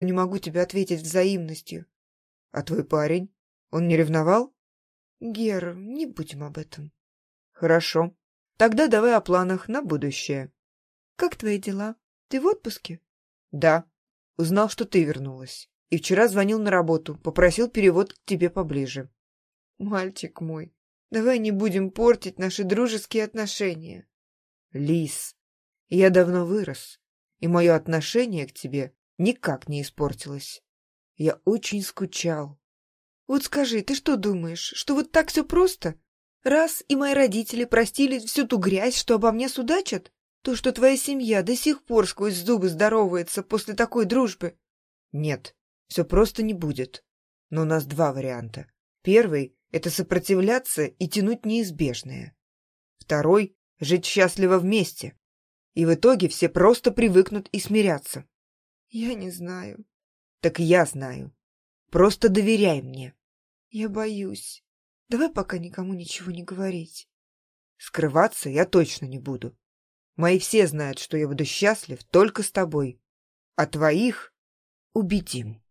не могу тебе ответить взаимностью. А твой парень? Он не ревновал? Гер, не будем об этом. Хорошо. Тогда давай о планах на будущее. Как твои дела? Ты в отпуске? Да. Узнал, что ты вернулась. И вчера звонил на работу, попросил перевод к тебе поближе. Мальчик мой, давай не будем портить наши дружеские отношения. Лис, я давно вырос, и мое отношение к тебе никак не испортилось. Я очень скучал. Вот скажи, ты что думаешь, что вот так все просто? Раз и мои родители простили всю ту грязь, что обо мне судачат, то, что твоя семья до сих пор сквозь зубы здоровается после такой дружбы. Нет, все просто не будет. Но у нас два варианта. Первый — это сопротивляться и тянуть неизбежное. Второй — жить счастливо вместе. И в итоге все просто привыкнут и смирятся. Я не знаю. Так я знаю. Просто доверяй мне. Я боюсь. Давай пока никому ничего не говорить. Скрываться я точно не буду. Мои все знают, что я буду счастлив только с тобой. А твоих убедим.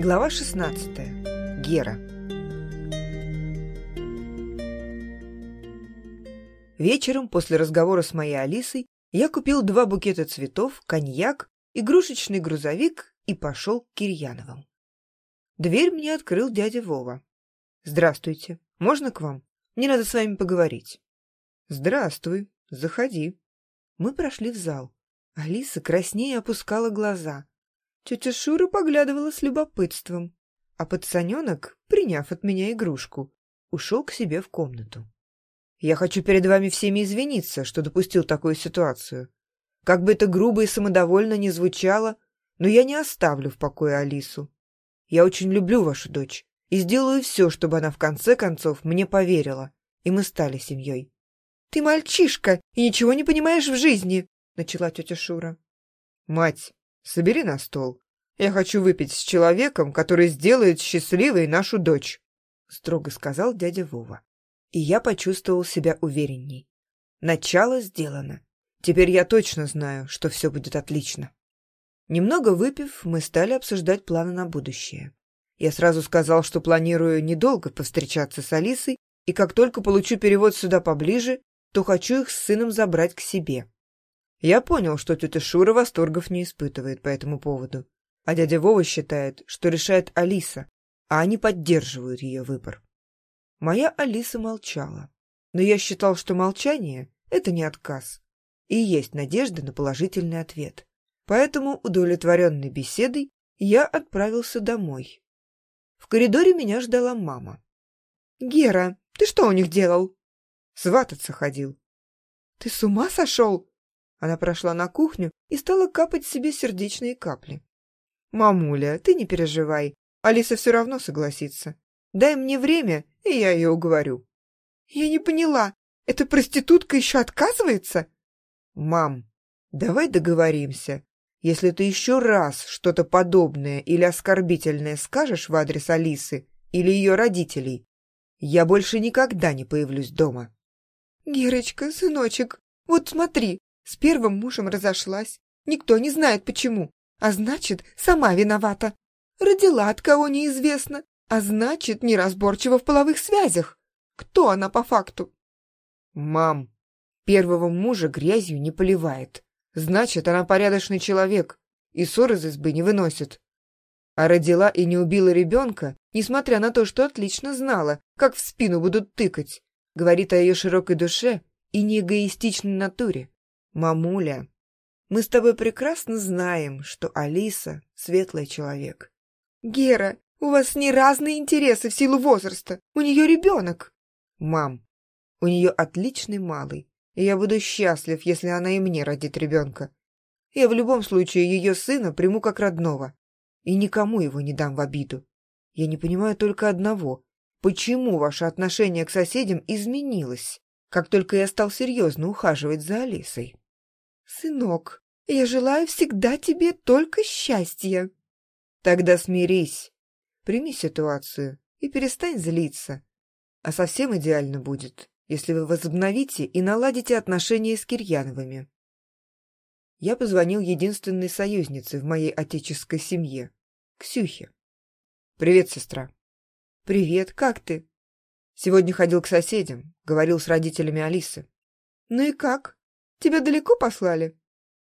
Глава 16. Гера. Вечером после разговора с моей Алисой я купил два букета цветов, коньяк, игрушечный грузовик и пошел к Кирьяновым. Дверь мне открыл дядя Вова. «Здравствуйте. Можно к вам? Мне надо с вами поговорить». «Здравствуй. Заходи». Мы прошли в зал. Алиса краснее опускала глаза. Тетя Шура поглядывала с любопытством, а пацаненок, приняв от меня игрушку, ушел к себе в комнату. «Я хочу перед вами всеми извиниться, что допустил такую ситуацию. Как бы это грубо и самодовольно ни звучало, но я не оставлю в покое Алису. Я очень люблю вашу дочь и сделаю все, чтобы она в конце концов мне поверила, и мы стали семьей». «Ты мальчишка и ничего не понимаешь в жизни», — начала тетя Шура. «Мать, Собери на стол. Я хочу выпить с человеком, который сделает счастливой нашу дочь», — строго сказал дядя Вова. И я почувствовал себя уверенней. Начало сделано. Теперь я точно знаю, что все будет отлично. Немного выпив, мы стали обсуждать планы на будущее. Я сразу сказал, что планирую недолго повстречаться с Алисой, и как только получу перевод сюда поближе, то хочу их с сыном забрать к себе. Я понял, что тетя Шура восторгов не испытывает по этому поводу, а дядя Вова считает, что решает Алиса, а они поддерживают ее выбор. Моя Алиса молчала, но я считал, что молчание — это не отказ, и есть надежда на положительный ответ. Поэтому, удовлетворенной беседой, я отправился домой. В коридоре меня ждала мама. «Гера, ты что у них делал?» «Свататься ходил». «Ты с ума сошел?» Она прошла на кухню и стала капать себе сердечные капли. «Мамуля, ты не переживай. Алиса все равно согласится. Дай мне время, и я ее уговорю». «Я не поняла. Эта проститутка еще отказывается?» «Мам, давай договоримся. Если ты еще раз что-то подобное или оскорбительное скажешь в адрес Алисы или ее родителей, я больше никогда не появлюсь дома». «Герочка, сыночек, вот смотри, с первым мужем разошлась. Никто не знает почему. А значит, сама виновата. Родила от кого неизвестно. А значит, неразборчива в половых связях. Кто она по факту? Мам, первого мужа грязью не поливает. Значит, она порядочный человек и ссор из избы не выносит. А родила и не убила ребенка, несмотря на то, что отлично знала, как в спину будут тыкать. Говорит о ее широкой душе и неэгоистичной натуре. «Мамуля, мы с тобой прекрасно знаем, что Алиса — светлый человек». «Гера, у вас не разные интересы в силу возраста. У нее ребенок». «Мам, у нее отличный малый, и я буду счастлив, если она и мне родит ребенка. Я в любом случае ее сына приму как родного, и никому его не дам в обиду. Я не понимаю только одного. Почему ваше отношение к соседям изменилось, как только я стал серьезно ухаживать за Алисой?» «Сынок, я желаю всегда тебе только счастья». «Тогда смирись, прими ситуацию и перестань злиться. А совсем идеально будет, если вы возобновите и наладите отношения с Кирьяновыми. Я позвонил единственной союзнице в моей отеческой семье, Ксюхе. «Привет, сестра». «Привет, как ты?» Сегодня ходил к соседям, говорил с родителями Алисы. «Ну и как? Тебя далеко послали?»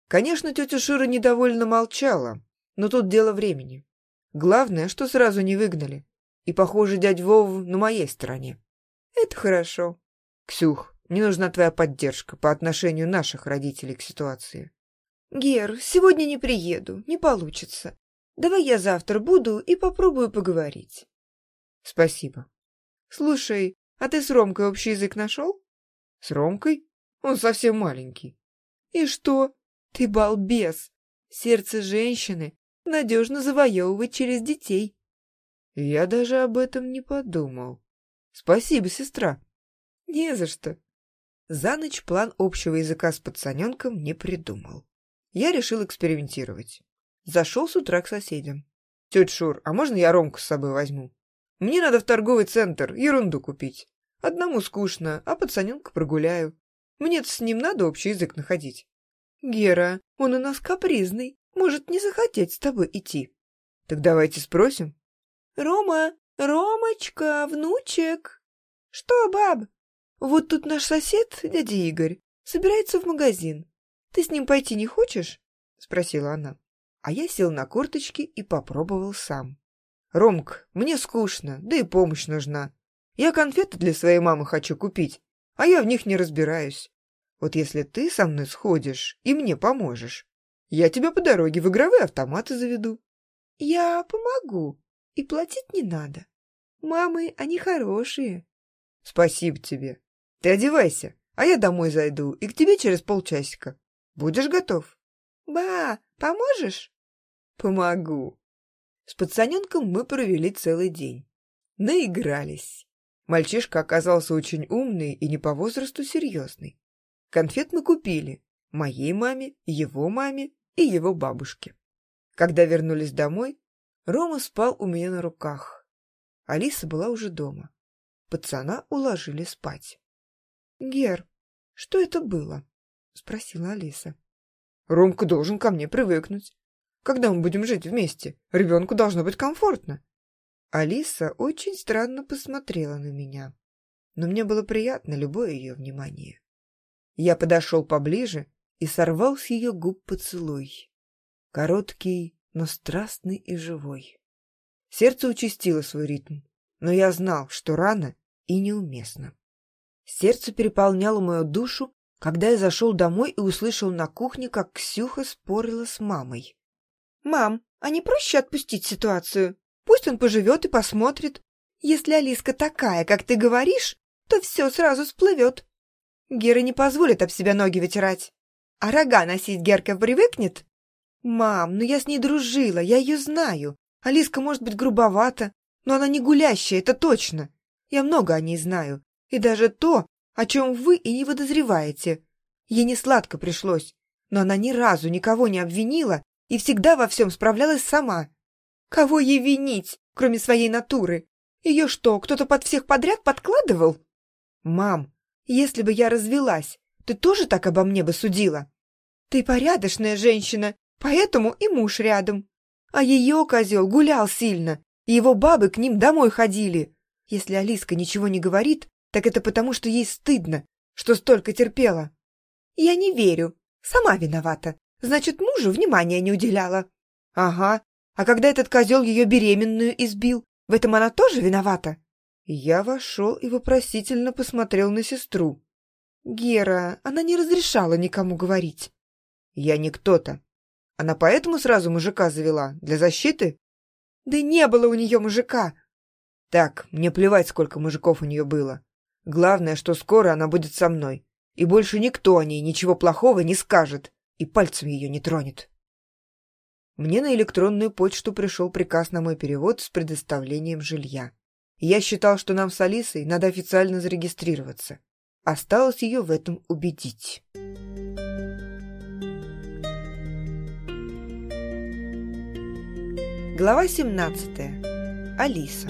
Конечно, тетя Шира недовольно молчала, но тут дело времени. Главное, что сразу не выгнали. И, похоже, дядь Вов на моей стороне. Это хорошо. Ксюх, мне нужна твоя поддержка по отношению наших родителей к ситуации. Гер, сегодня не приеду, не получится. Давай я завтра буду и попробую поговорить. Спасибо. Слушай, а ты с Ромкой общий язык нашел? С Ромкой? Он совсем маленький. И что? Ты балбес. Сердце женщины надежно завоевывать через детей. Я даже об этом не подумал. Спасибо, сестра. Не за что. За ночь план общего языка с пацаненком не придумал. Я решил экспериментировать. Зашел с утра к соседям. Тетя Шур, а можно я Ромку с собой возьму? Мне надо в торговый центр ерунду купить. Одному скучно, а пацаненка прогуляю. Мне-то с ним надо общий язык находить. Гера, он у нас капризный, может не захотеть с тобой идти. Так давайте спросим. Рома, Ромочка, внучек. Что, баб? Вот тут наш сосед, дядя Игорь, собирается в магазин. Ты с ним пойти не хочешь? Спросила она. А я сел на корточки и попробовал сам. Ромк, мне скучно, да и помощь нужна. Я конфеты для своей мамы хочу купить, а я в них не разбираюсь. Вот если ты со мной сходишь и мне поможешь, я тебя по дороге в игровые автоматы заведу. Я помогу, и платить не надо. Мамы, они хорошие. Спасибо тебе. Ты одевайся, а я домой зайду и к тебе через полчасика. Будешь готов? Ба, поможешь? Помогу. С пацаненком мы провели целый день. Наигрались. Мальчишка оказался очень умный и не по возрасту серьезный. Конфет мы купили. Моей маме, его маме и его бабушке. Когда вернулись домой, Рома спал у меня на руках. Алиса была уже дома. Пацана уложили спать. — Гер, что это было? — спросила Алиса. — Ромка должен ко мне привыкнуть. Когда мы будем жить вместе, ребенку должно быть комфортно. Алиса очень странно посмотрела на меня, но мне было приятно любое ее внимание. Я подошел поближе и сорвал с ее губ поцелуй. Короткий, но страстный и живой. Сердце участило свой ритм, но я знал, что рано и неуместно. Сердце переполняло мою душу, когда я зашел домой и услышал на кухне, как Ксюха спорила с мамой. «Мам, а не проще отпустить ситуацию? Пусть он поживет и посмотрит. Если Алиска такая, как ты говоришь, то все сразу всплывет. Гера не позволит об себя ноги вытирать. А рога носить Герка привыкнет? Мам, ну я с ней дружила, я ее знаю. Алиска может быть грубовата, но она не гулящая, это точно. Я много о ней знаю. И даже то, о чем вы и не подозреваете. Ей не сладко пришлось, но она ни разу никого не обвинила и всегда во всем справлялась сама. Кого ей винить, кроме своей натуры? Ее что, кто-то под всех подряд подкладывал? Мам, если бы я развелась, ты тоже так обо мне бы судила? Ты порядочная женщина, поэтому и муж рядом. А ее козел гулял сильно, и его бабы к ним домой ходили. Если Алиска ничего не говорит, так это потому, что ей стыдно, что столько терпела. Я не верю. Сама виновата. Значит, мужу внимания не уделяла. Ага. А когда этот козел ее беременную избил, в этом она тоже виновата? Я вошел и вопросительно посмотрел на сестру. Гера, она не разрешала никому говорить. Я не кто-то. Она поэтому сразу мужика завела? Для защиты? Да не было у нее мужика. Так, мне плевать, сколько мужиков у нее было. Главное, что скоро она будет со мной. И больше никто о ней ничего плохого не скажет и пальцем ее не тронет. Мне на электронную почту пришел приказ на мой перевод с предоставлением жилья я считал, что нам с Алисой надо официально зарегистрироваться. Осталось ее в этом убедить. Глава 17. Алиса.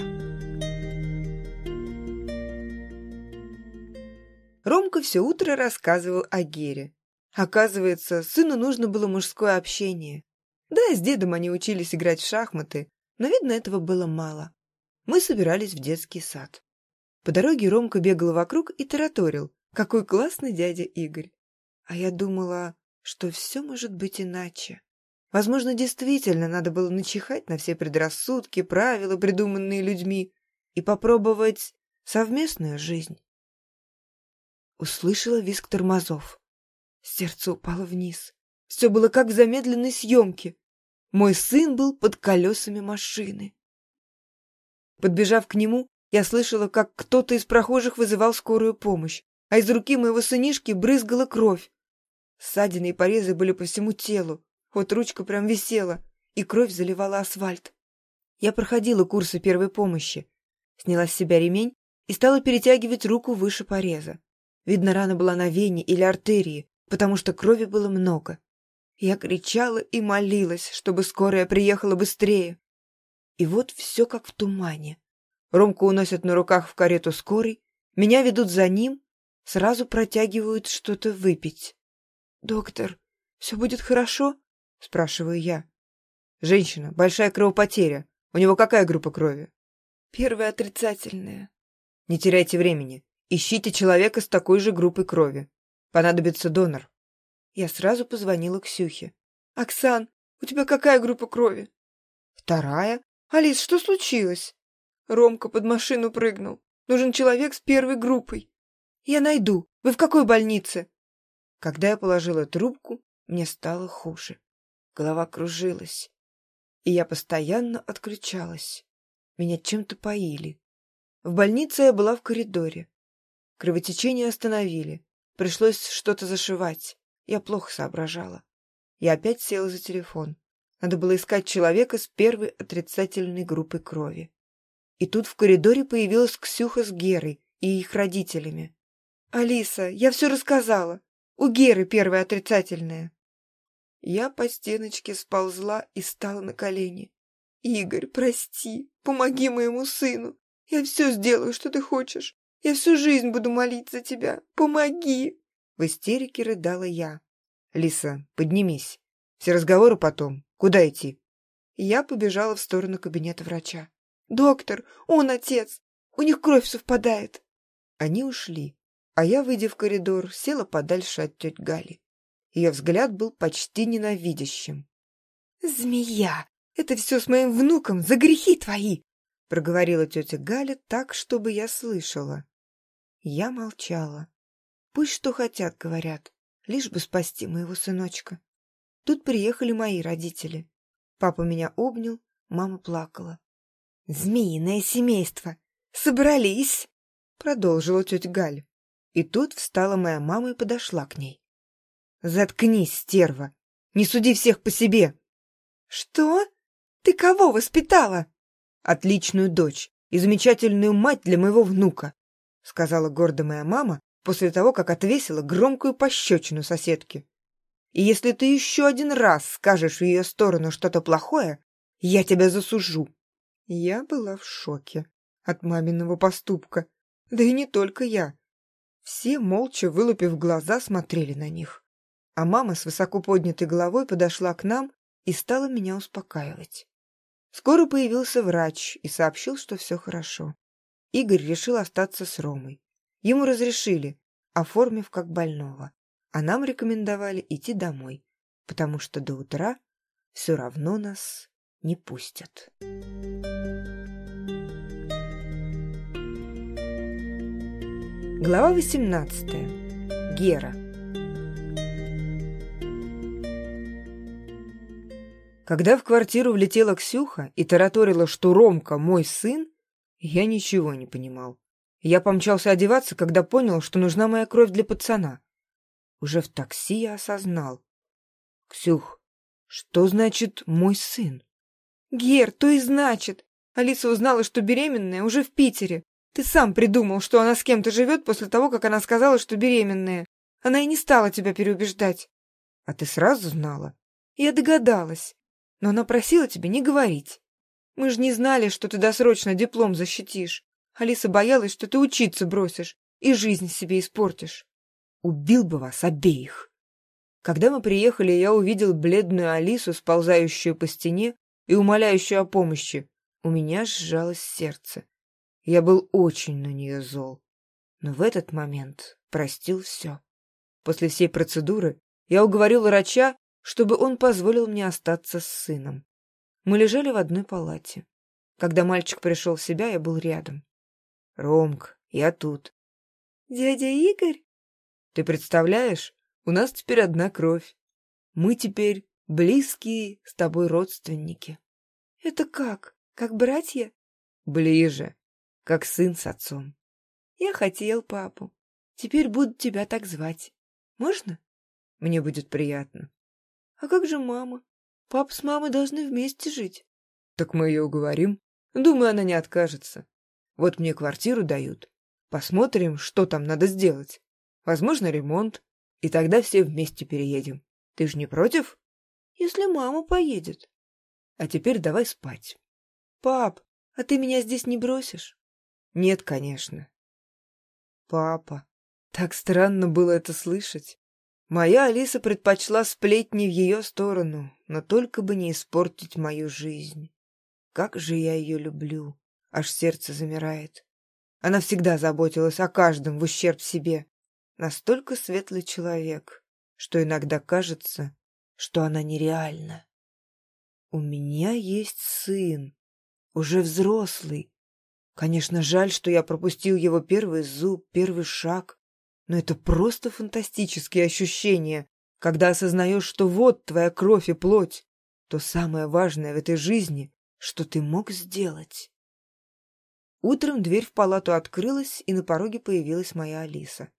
Ромка все утро рассказывал о Гере. Оказывается, сыну нужно было мужское общение. Да, с дедом они учились играть в шахматы, но, видно, этого было мало. Мы собирались в детский сад. По дороге Ромка бегал вокруг и тараторил. Какой классный дядя Игорь. А я думала, что все может быть иначе. Возможно, действительно надо было начихать на все предрассудки, правила, придуманные людьми, и попробовать совместную жизнь. Услышала визг тормозов. Сердце упало вниз. Все было как в замедленной съемке. Мой сын был под колесами машины. Подбежав к нему, я слышала, как кто-то из прохожих вызывал скорую помощь, а из руки моего сынишки брызгала кровь. Ссадины и порезы были по всему телу, вот ручка прям висела, и кровь заливала асфальт. Я проходила курсы первой помощи, сняла с себя ремень и стала перетягивать руку выше пореза. Видно, рана была на вене или артерии, потому что крови было много. Я кричала и молилась, чтобы скорая приехала быстрее. И вот все как в тумане. Ромку уносят на руках в карету скорой, меня ведут за ним, сразу протягивают что-то выпить. «Доктор, все будет хорошо?» — спрашиваю я. «Женщина, большая кровопотеря. У него какая группа крови?» «Первая отрицательная». «Не теряйте времени. Ищите человека с такой же группой крови. Понадобится донор. Я сразу позвонила Ксюхе. «Оксан, у тебя какая группа крови?» «Вторая. Алис, что случилось?» Ромка под машину прыгнул. Нужен человек с первой группой. Я найду. Вы в какой больнице? Когда я положила трубку, мне стало хуже. Голова кружилась. И я постоянно отключалась. Меня чем-то поили. В больнице я была в коридоре. Кровотечение остановили. Пришлось что-то зашивать. Я плохо соображала. Я опять села за телефон. Надо было искать человека с первой отрицательной группой крови. И тут в коридоре появилась Ксюха с Герой и их родителями. «Алиса, я все рассказала. У Геры первая отрицательная». Я по стеночке сползла и стала на колени. «Игорь, прости, помоги моему сыну. Я все сделаю, что ты хочешь. Я всю жизнь буду молить за тебя. Помоги!» В истерике рыдала я. «Лиса, поднимись. Все разговоры потом. Куда идти?» Я побежала в сторону кабинета врача. «Доктор, он отец! У них кровь совпадает!» Они ушли, а я, выйдя в коридор, села подальше от тети Гали. Ее взгляд был почти ненавидящим. «Змея! Это все с моим внуком за грехи твои!» проговорила тетя Галя так, чтобы я слышала. Я молчала. Пусть что хотят, говорят, лишь бы спасти моего сыночка. Тут приехали мои родители. Папа меня обнял, мама плакала. «Змеиное семейство! Собрались!» Продолжила тетя Галь. И тут встала моя мама и подошла к ней. «Заткнись, стерва! Не суди всех по себе!» «Что? Ты кого воспитала?» «Отличную дочь и замечательную мать для моего внука. — сказала гордо моя мама после того, как отвесила громкую пощечину соседке. «И если ты еще один раз скажешь в ее сторону что-то плохое, я тебя засужу». Я была в шоке от маминого поступка. Да и не только я. Все, молча вылупив глаза, смотрели на них. А мама с высоко поднятой головой подошла к нам и стала меня успокаивать. Скоро появился врач и сообщил, что все хорошо. Игорь решил остаться с Ромой. Ему разрешили, оформив как больного, а нам рекомендовали идти домой, потому что до утра все равно нас не пустят. Глава 18. Гера. Когда в квартиру влетела Ксюха и тараторила, что Ромка мой сын, я ничего не понимал. Я помчался одеваться, когда понял, что нужна моя кровь для пацана. Уже в такси я осознал. «Ксюх, что значит «мой сын»?» «Гер, то и значит. Алиса узнала, что беременная уже в Питере. Ты сам придумал, что она с кем-то живет после того, как она сказала, что беременная. Она и не стала тебя переубеждать». «А ты сразу знала?» «Я догадалась. Но она просила тебя не говорить. Мы же не знали, что ты досрочно диплом защитишь. Алиса боялась, что ты учиться бросишь и жизнь себе испортишь. Убил бы вас обеих. Когда мы приехали, я увидел бледную Алису, сползающую по стене и умоляющую о помощи. У меня сжалось сердце. Я был очень на нее зол. Но в этот момент простил все. После всей процедуры я уговорил врача, чтобы он позволил мне остаться с сыном. Мы лежали в одной палате. Когда мальчик пришел в себя, я был рядом. «Ромк, я тут». «Дядя Игорь?» «Ты представляешь, у нас теперь одна кровь. Мы теперь близкие с тобой родственники». «Это как? Как братья?» «Ближе, как сын с отцом». «Я хотел папу. Теперь буду тебя так звать. Можно?» «Мне будет приятно». «А как же мама? Папа с мамой должны вместе жить». «Так мы ее уговорим. Думаю, она не откажется. Вот мне квартиру дают. Посмотрим, что там надо сделать. Возможно, ремонт. И тогда все вместе переедем. Ты же не против? Если мама поедет. А теперь давай спать. Пап, а ты меня здесь не бросишь? Нет, конечно. Папа. Так странно было это слышать. Моя Алиса предпочла сплетни в ее сторону, но только бы не испортить мою жизнь. Как же я ее люблю. Аж сердце замирает. Она всегда заботилась о каждом в ущерб себе. Настолько светлый человек, что иногда кажется, что она нереальна. У меня есть сын, уже взрослый. Конечно, жаль, что я пропустил его первый зуб, первый шаг, но это просто фантастические ощущения, когда осознаешь, что вот твоя кровь и плоть, то самое важное в этой жизни, что ты мог сделать. Утром дверь в палату открылась, и на пороге появилась моя Алиса.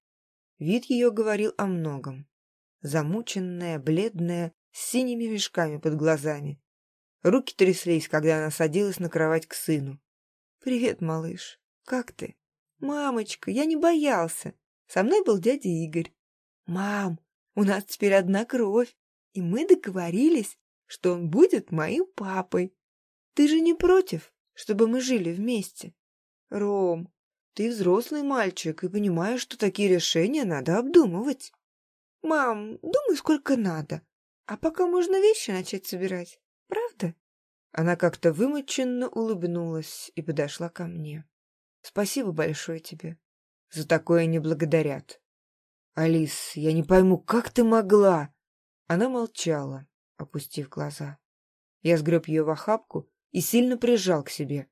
Вид ее говорил о многом. Замученная, бледная, с синими мешками под глазами. Руки тряслись, когда она садилась на кровать к сыну. «Привет, малыш. Как ты?» «Мамочка, я не боялся. Со мной был дядя Игорь. Мам, у нас теперь одна кровь, и мы договорились, что он будет моим папой. Ты же не против, чтобы мы жили вместе?» «Ром, ты взрослый мальчик и понимаешь, что такие решения надо обдумывать». «Мам, думай, сколько надо. А пока можно вещи начать собирать, правда?» Она как-то вымученно улыбнулась и подошла ко мне. «Спасибо большое тебе. За такое не благодарят». «Алис, я не пойму, как ты могла?» Она молчала, опустив глаза. Я сгреб ее в охапку и сильно прижал к себе.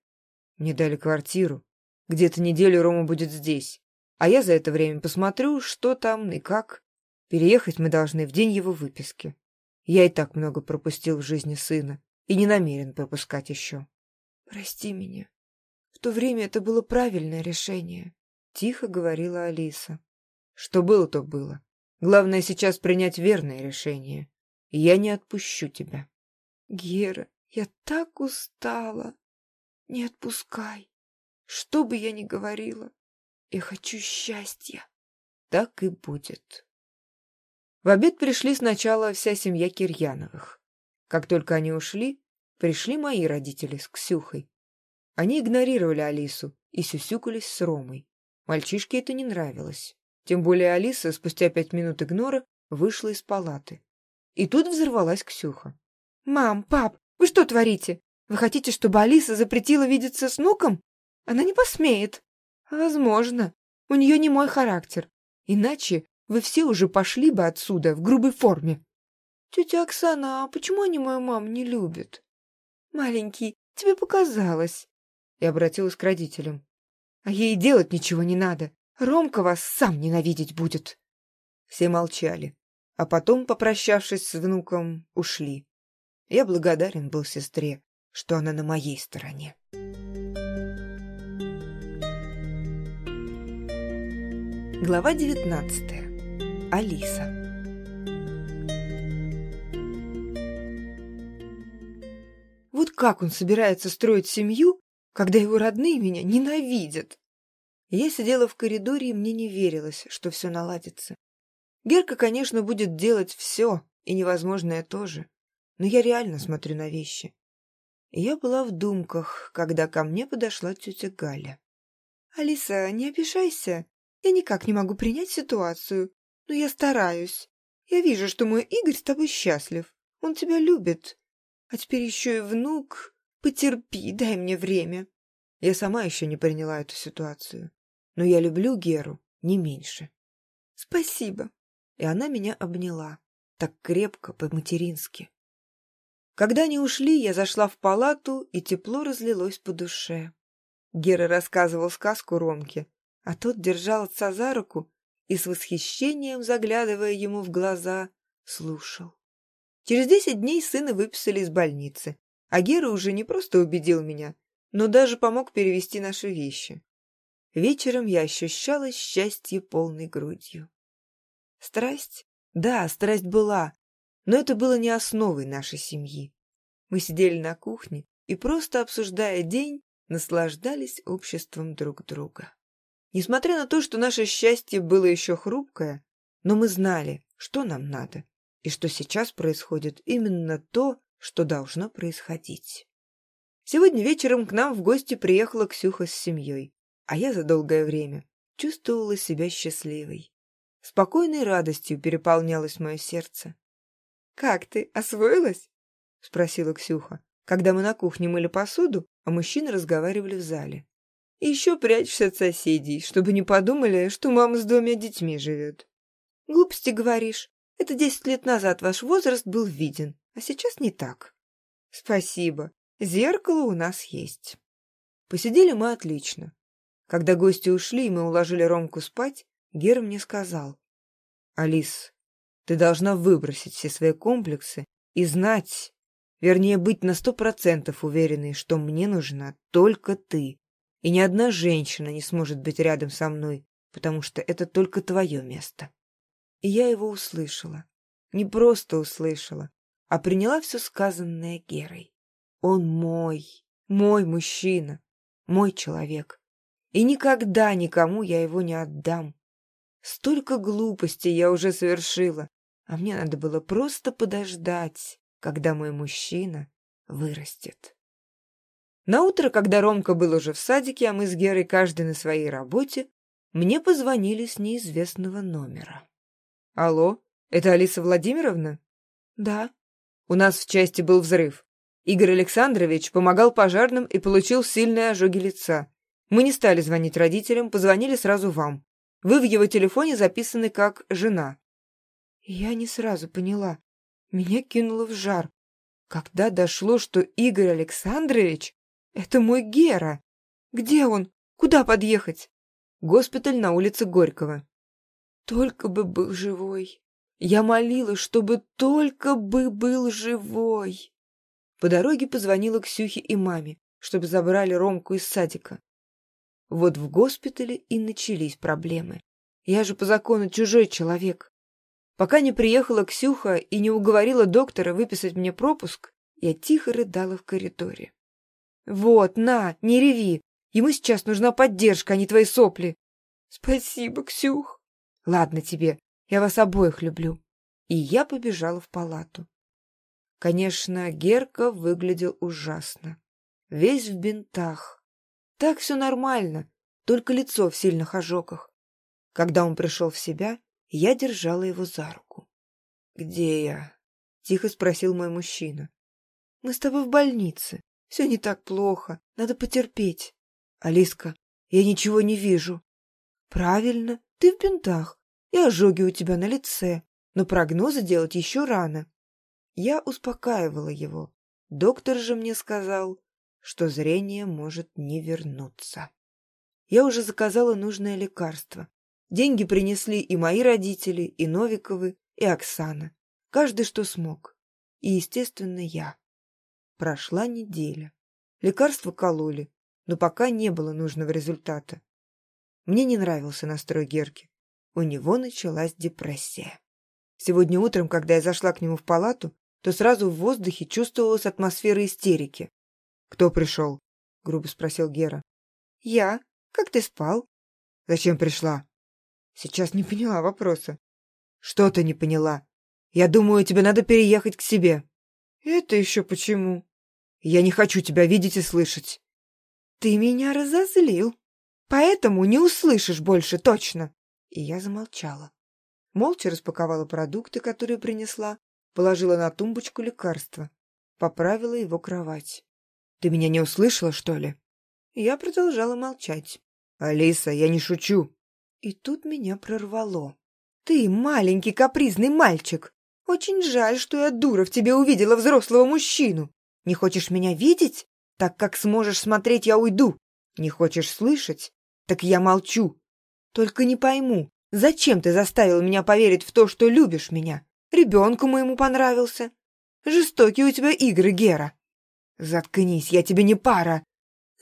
Мне дали квартиру, где-то неделю Рома будет здесь, а я за это время посмотрю, что там и как. Переехать мы должны в день его выписки. Я и так много пропустил в жизни сына и не намерен пропускать еще. «Прости меня. В то время это было правильное решение», — тихо говорила Алиса. «Что было, то было. Главное сейчас принять верное решение. Я не отпущу тебя». «Гера, я так устала. Не отпускай». Что бы я ни говорила, я хочу счастья. Так и будет. В обед пришли сначала вся семья Кирьяновых. Как только они ушли, пришли мои родители с Ксюхой. Они игнорировали Алису и сюсюкались с Ромой. Мальчишке это не нравилось. Тем более Алиса спустя пять минут игнора вышла из палаты. И тут взорвалась Ксюха. «Мам, пап, вы что творите? Вы хотите, чтобы Алиса запретила видеться с внуком? Она не посмеет. Возможно. У нее не мой характер. Иначе вы все уже пошли бы отсюда в грубой форме. Тетя Оксана, а почему они мою маму не любят? Маленький, тебе показалось. И обратилась к родителям. А ей делать ничего не надо. Ромка вас сам ненавидеть будет. Все молчали, а потом, попрощавшись с внуком, ушли. Я благодарен был сестре, что она на моей стороне. Глава 19. Алиса. Вот как он собирается строить семью, когда его родные меня ненавидят? Я сидела в коридоре, и мне не верилось, что все наладится. Герка, конечно, будет делать все, и невозможное тоже, но я реально смотрю на вещи. Я была в думках, когда ко мне подошла тетя Галя. «Алиса, не обижайся. Я никак не могу принять ситуацию. Но я стараюсь. Я вижу, что мой Игорь с тобой счастлив. Он тебя любит. А теперь еще и внук. Потерпи, дай мне время. Я сама еще не приняла эту ситуацию. Но я люблю Геру не меньше. Спасибо. И она меня обняла. Так крепко, по-матерински. Когда они ушли, я зашла в палату, и тепло разлилось по душе. Гера рассказывал сказку Ромке, а тот держал отца за руку и с восхищением, заглядывая ему в глаза, слушал. Через десять дней сына выписали из больницы, а Гера уже не просто убедил меня, но даже помог перевести наши вещи. Вечером я ощущала счастье полной грудью. Страсть? Да, страсть была, но это было не основой нашей семьи. Мы сидели на кухне и, просто обсуждая день, наслаждались обществом друг друга. Несмотря на то, что наше счастье было еще хрупкое, но мы знали, что нам надо, и что сейчас происходит именно то, что должно происходить. Сегодня вечером к нам в гости приехала Ксюха с семьей, а я за долгое время чувствовала себя счастливой. Спокойной радостью переполнялось мое сердце. «Как ты, освоилась?» — спросила Ксюха, когда мы на кухне мыли посуду, а мужчины разговаривали в зале. И еще прячешься от соседей, чтобы не подумали, что мама с двумя детьми живет. Глупости говоришь. Это десять лет назад ваш возраст был виден, а сейчас не так. Спасибо. Зеркало у нас есть. Посидели мы отлично. Когда гости ушли, и мы уложили Ромку спать, Гера мне сказал. «Алис, ты должна выбросить все свои комплексы и знать, вернее, быть на сто процентов уверенной, что мне нужна только ты. И ни одна женщина не сможет быть рядом со мной, потому что это только твое место. Я его услышала. Не просто услышала, а приняла все сказанное Герой. Он мой, мой мужчина, мой человек. И никогда никому я его не отдам. Столько глупостей я уже совершила, а мне надо было просто подождать, когда мой мужчина вырастет. На утро, когда Ромка был уже в садике, а мы с Герой каждый на своей работе, мне позвонили с неизвестного номера. «Алло, это Алиса Владимировна?» «Да». «У нас в части был взрыв. Игорь Александрович помогал пожарным и получил сильные ожоги лица. Мы не стали звонить родителям, позвонили сразу вам. Вы в его телефоне записаны как «жена». Я не сразу поняла. Меня кинуло в жар. Когда дошло, что Игорь Александрович «Это мой Гера! Где он? Куда подъехать?» «Госпиталь на улице Горького». «Только бы был живой!» Я молилась, чтобы только бы был живой. По дороге позвонила Ксюхе и маме, чтобы забрали Ромку из садика. Вот в госпитале и начались проблемы. Я же по закону чужой человек. Пока не приехала Ксюха и не уговорила доктора выписать мне пропуск, я тихо рыдала в коридоре. «Вот, на, не реви. Ему сейчас нужна поддержка, а не твои сопли». «Спасибо, Ксюх». «Ладно тебе, я вас обоих люблю». И я побежала в палату. Конечно, Герка выглядел ужасно. Весь в бинтах. Так все нормально, только лицо в сильных ожогах. Когда он пришел в себя, я держала его за руку. «Где я?» — тихо спросил мой мужчина. «Мы с тобой в больнице. Все не так плохо, надо потерпеть. Алиска, я ничего не вижу. Правильно, ты в бинтах, и ожоги у тебя на лице, но прогнозы делать еще рано. Я успокаивала его. Доктор же мне сказал, что зрение может не вернуться. Я уже заказала нужное лекарство. Деньги принесли и мои родители, и Новиковы, и Оксана. Каждый, что смог. И, естественно, я. Прошла неделя. Лекарства кололи, но пока не было нужного результата. Мне не нравился настрой Герки. У него началась депрессия. Сегодня утром, когда я зашла к нему в палату, то сразу в воздухе чувствовалась атмосфера истерики. «Кто пришел?» — грубо спросил Гера. «Я. Как ты спал?» «Зачем пришла?» Сейчас не поняла вопроса. «Что ты не поняла? Я думаю, тебе надо переехать к себе». «Это еще почему?» Я не хочу тебя видеть и слышать. Ты меня разозлил, поэтому не услышишь больше точно. И я замолчала. Молча распаковала продукты, которые принесла, положила на тумбочку лекарства, поправила его кровать. «Ты меня не услышала, что ли?» Я продолжала молчать. «Алиса, я не шучу!» И тут меня прорвало. «Ты маленький капризный мальчик! Очень жаль, что я, дура, в тебе увидела взрослого мужчину! Не хочешь меня видеть? Так как сможешь смотреть, я уйду. Не хочешь слышать? Так я молчу. Только не пойму, зачем ты заставил меня поверить в то, что любишь меня? Ребенку моему понравился. Жестокие у тебя игры, Гера. Заткнись, я тебе не пара.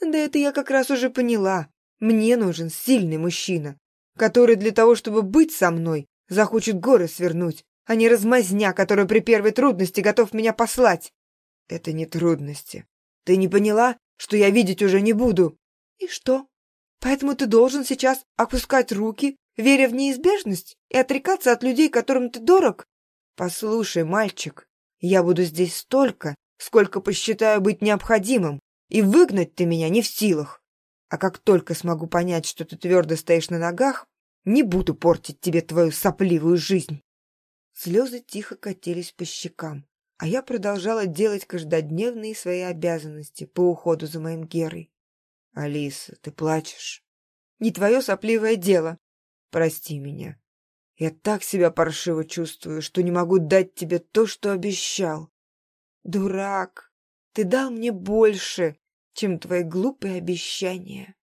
Да это я как раз уже поняла. Мне нужен сильный мужчина, который для того, чтобы быть со мной, захочет горы свернуть, а не размазня, который при первой трудности готов меня послать. Это не трудности. Ты не поняла, что я видеть уже не буду? И что? Поэтому ты должен сейчас опускать руки, веря в неизбежность, и отрекаться от людей, которым ты дорог? Послушай, мальчик, я буду здесь столько, сколько посчитаю быть необходимым, и выгнать ты меня не в силах. А как только смогу понять, что ты твердо стоишь на ногах, не буду портить тебе твою сопливую жизнь. Слезы тихо катились по щекам а я продолжала делать каждодневные свои обязанности по уходу за моим Герой. «Алиса, ты плачешь?» «Не твое сопливое дело. Прости меня. Я так себя паршиво чувствую, что не могу дать тебе то, что обещал. Дурак, ты дал мне больше, чем твои глупые обещания».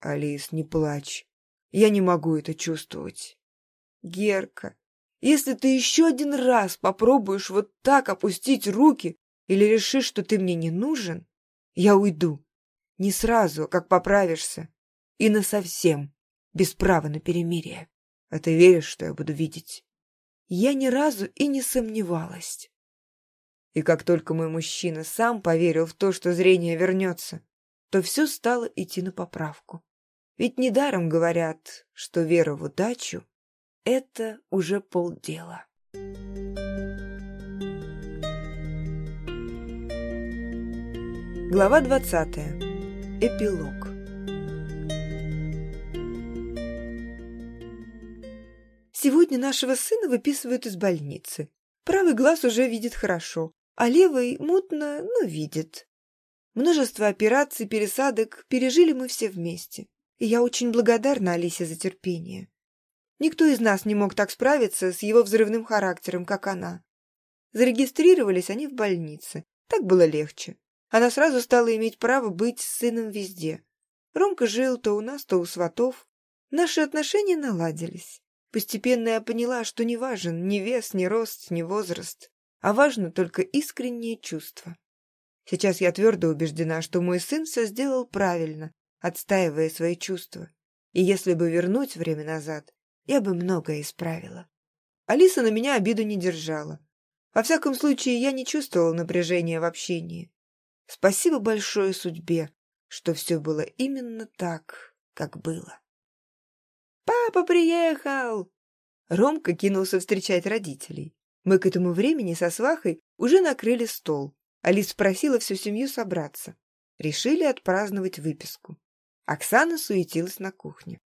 «Алис, не плачь. Я не могу это чувствовать». «Герка, если ты еще один раз попробуешь вот так опустить руки или решишь, что ты мне не нужен, я уйду. Не сразу, как поправишься. И насовсем, без права на перемирие. А ты веришь, что я буду видеть? Я ни разу и не сомневалась. И как только мой мужчина сам поверил в то, что зрение вернется, то все стало идти на поправку. Ведь недаром говорят, что вера в удачу это уже полдела. Глава 20. Эпилог. Сегодня нашего сына выписывают из больницы. Правый глаз уже видит хорошо, а левый мутно, но видит. Множество операций, пересадок пережили мы все вместе. И я очень благодарна Алисе за терпение. Никто из нас не мог так справиться с его взрывным характером, как она. Зарегистрировались они в больнице. Так было легче. Она сразу стала иметь право быть сыном везде. Ромка жил то у нас, то у сватов. Наши отношения наладились. Постепенно я поняла, что не важен ни вес, ни рост, ни возраст, а важно только искреннее чувство. Сейчас я твердо убеждена, что мой сын все сделал правильно, отстаивая свои чувства. И если бы вернуть время назад, я бы многое исправила. Алиса на меня обиду не держала. Во всяком случае, я не чувствовала напряжения в общении. Спасибо большое судьбе, что все было именно так, как было. «Папа приехал!» Ромка кинулся встречать родителей. Мы к этому времени со свахой уже накрыли стол. Алиса просила всю семью собраться. Решили отпраздновать выписку. Оксана суетилась на кухне.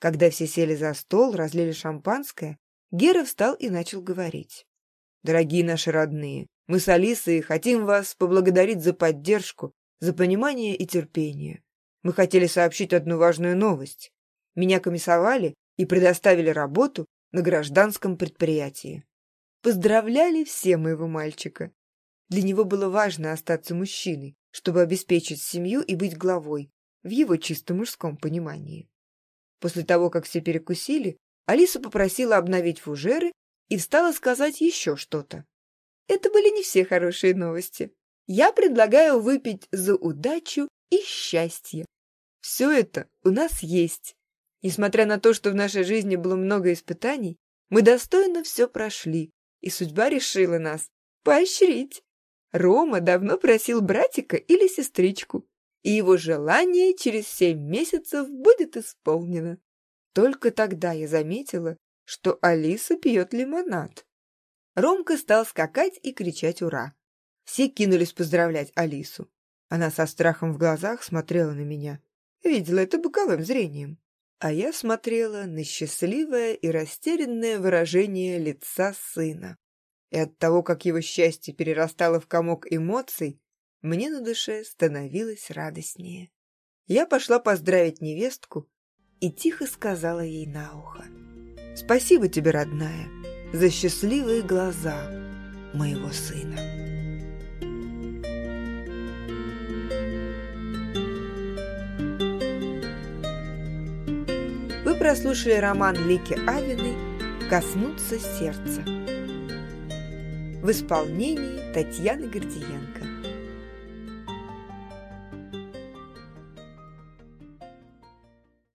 Когда все сели за стол, разлили шампанское, Гера встал и начал говорить. «Дорогие наши родные, мы с Алисой хотим вас поблагодарить за поддержку, за понимание и терпение. Мы хотели сообщить одну важную новость. Меня комиссовали и предоставили работу на гражданском предприятии. Поздравляли все моего мальчика. Для него было важно остаться мужчиной, чтобы обеспечить семью и быть главой, в его чисто мужском понимании. После того, как все перекусили, Алиса попросила обновить фужеры и встала сказать еще что-то. Это были не все хорошие новости. Я предлагаю выпить за удачу и счастье. Все это у нас есть. Несмотря на то, что в нашей жизни было много испытаний, мы достойно все прошли, и судьба решила нас поощрить. Рома давно просил братика или сестричку, и его желание через семь месяцев будет исполнено. Только тогда я заметила, что Алиса пьет лимонад. Ромка стал скакать и кричать «Ура!». Все кинулись поздравлять Алису. Она со страхом в глазах смотрела на меня. Видела это боковым зрением. а я смотрела на счастливое и растерянное выражение лица сына. И от того, как его счастье перерастало в комок эмоций, мне на душе становилось радостнее. Я пошла поздравить невестку и тихо сказала ей на ухо. «Спасибо тебе, родная, за счастливые глаза моего сына». Вы прослушали роман Лики Авиной «Коснуться сердца» в исполнении Татьяны Гордиенко.